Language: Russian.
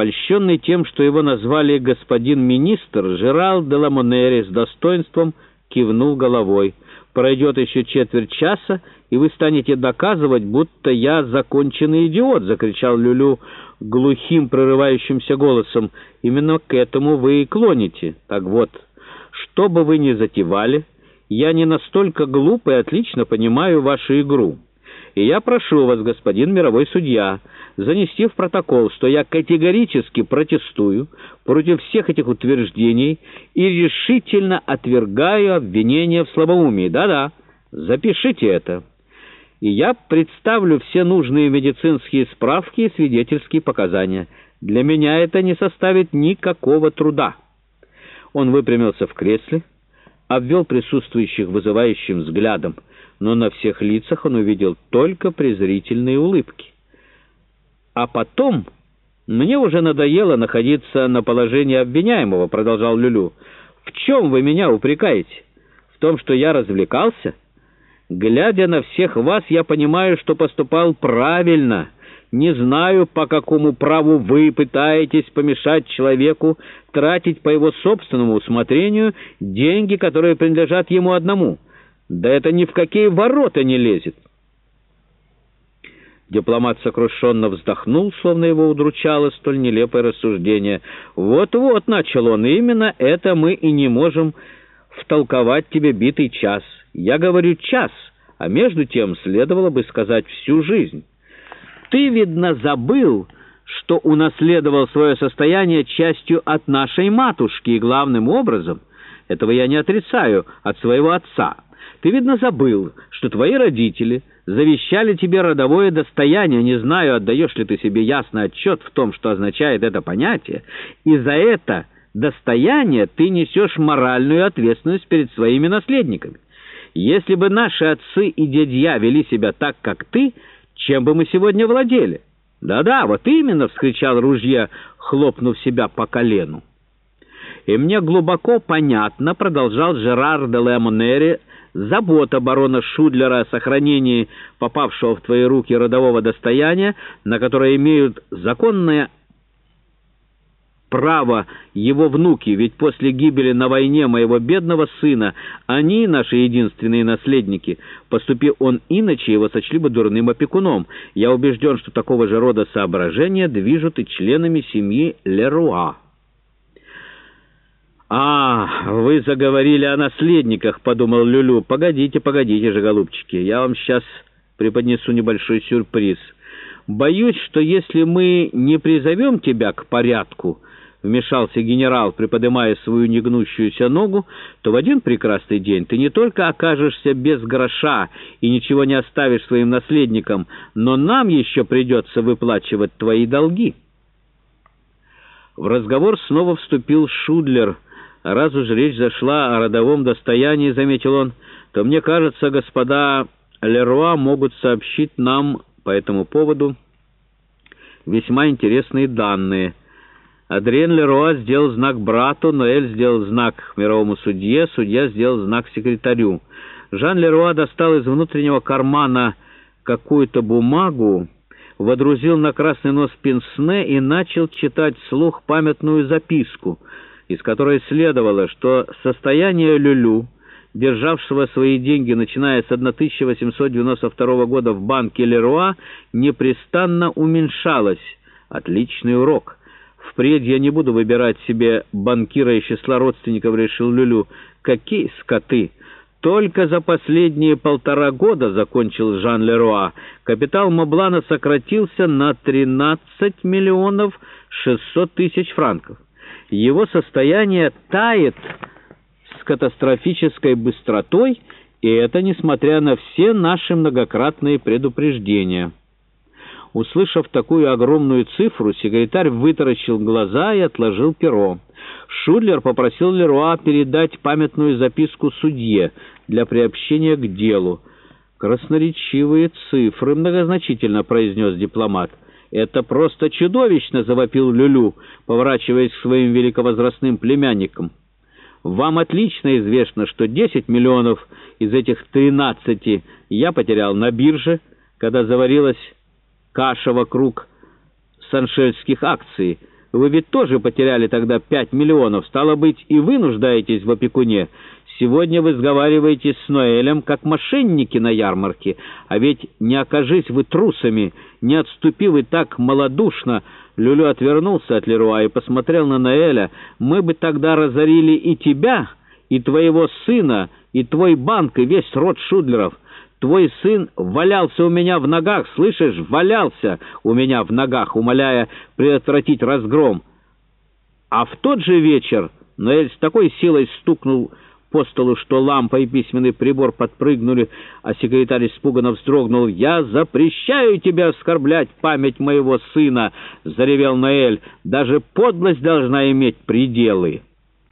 Польщенный тем, что его назвали господин министр, Жерал де Ламонери с достоинством кивнул головой. «Пройдет еще четверть часа, и вы станете доказывать, будто я законченный идиот!» — закричал Люлю глухим, прерывающимся голосом. «Именно к этому вы и клоните. Так вот, что бы вы ни затевали, я не настолько глуп и отлично понимаю вашу игру». И я прошу вас, господин мировой судья, занести в протокол, что я категорически протестую против всех этих утверждений и решительно отвергаю обвинения в слабоумии. Да-да, запишите это. И я представлю все нужные медицинские справки и свидетельские показания. Для меня это не составит никакого труда. Он выпрямился в кресле, обвел присутствующих вызывающим взглядом, но на всех лицах он увидел только презрительные улыбки. «А потом мне уже надоело находиться на положении обвиняемого», — продолжал Люлю. «В чем вы меня упрекаете? В том, что я развлекался? Глядя на всех вас, я понимаю, что поступал правильно». Не знаю, по какому праву вы пытаетесь помешать человеку тратить по его собственному усмотрению деньги, которые принадлежат ему одному. Да это ни в какие ворота не лезет. Дипломат сокрушенно вздохнул, словно его удручало столь нелепое рассуждение. «Вот-вот», — начал он, — «именно это мы и не можем втолковать тебе битый час. Я говорю час, а между тем следовало бы сказать всю жизнь». Ты, видно, забыл, что унаследовал свое состояние частью от нашей матушки, и главным образом, этого я не отрицаю, от своего отца. Ты, видно, забыл, что твои родители завещали тебе родовое достояние, не знаю, отдаешь ли ты себе ясный отчет в том, что означает это понятие, и за это достояние ты несешь моральную ответственность перед своими наследниками. Если бы наши отцы и дядья вели себя так, как ты, чем бы мы сегодня владели? Да-да, вот именно, — вскричал ружье, хлопнув себя по колену. И мне глубоко понятно, — продолжал Жерар де Лемонери, — забота барона Шудлера о сохранении попавшего в твои руки родового достояния, на которое имеют законное право его внуки, ведь после гибели на войне моего бедного сына они наши единственные наследники. Поступи он иначе, его сочли бы дурным опекуном. Я убежден, что такого же рода соображения движут и членами семьи Леруа». «А, вы заговорили о наследниках», — подумал Люлю. «Погодите, погодите же, голубчики, я вам сейчас преподнесу небольшой сюрприз. Боюсь, что если мы не призовем тебя к порядку...» — вмешался генерал, приподнимая свою негнущуюся ногу, то в один прекрасный день ты не только окажешься без гроша и ничего не оставишь своим наследникам, но нам еще придется выплачивать твои долги. В разговор снова вступил Шудлер. Раз уж речь зашла о родовом достоянии, заметил он, то, мне кажется, господа Леруа могут сообщить нам по этому поводу весьма интересные данные — Адриен Леруа сделал знак брату, Ноэль сделал знак мировому судье, судья сделал знак секретарю. Жан Леруа достал из внутреннего кармана какую-то бумагу, водрузил на красный нос пенсне и начал читать вслух памятную записку, из которой следовало, что состояние Люлю, державшего свои деньги, начиная с 1892 года в банке Леруа, непрестанно уменьшалось. Отличный урок. Впредь я не буду выбирать себе банкира из числа родственников, решил Люлю. Какие скоты! Только за последние полтора года, закончил Жан Леруа, капитал Моблана сократился на 13 миллионов 600 тысяч франков. Его состояние тает с катастрофической быстротой, и это несмотря на все наши многократные предупреждения. Услышав такую огромную цифру, секретарь вытаращил глаза и отложил перо. Шудлер попросил Леруа передать памятную записку судье для приобщения к делу. «Красноречивые цифры», — многозначительно произнес дипломат. «Это просто чудовищно!» — завопил Люлю, поворачиваясь к своим великовозрастным племянникам. «Вам отлично известно, что 10 миллионов из этих 13 я потерял на бирже, когда заварилась каша вокруг саншельских акций. Вы ведь тоже потеряли тогда пять миллионов. Стало быть, и вы нуждаетесь в опекуне. Сегодня вы сговариваетесь с Ноэлем, как мошенники на ярмарке. А ведь не окажись вы трусами, не отступи вы так малодушно. Люлю отвернулся от Леруа и посмотрел на Ноэля. Мы бы тогда разорили и тебя, и твоего сына, и твой банк, и весь род Шудлеров. Твой сын валялся у меня в ногах, слышишь, валялся у меня в ногах, умоляя предотвратить разгром. А в тот же вечер Ноэль с такой силой стукнул по столу, что лампа и письменный прибор подпрыгнули, а секретарь испуганно вздрогнул. «Я запрещаю тебе оскорблять память моего сына!» — заревел Ноэль. «Даже подлость должна иметь пределы!»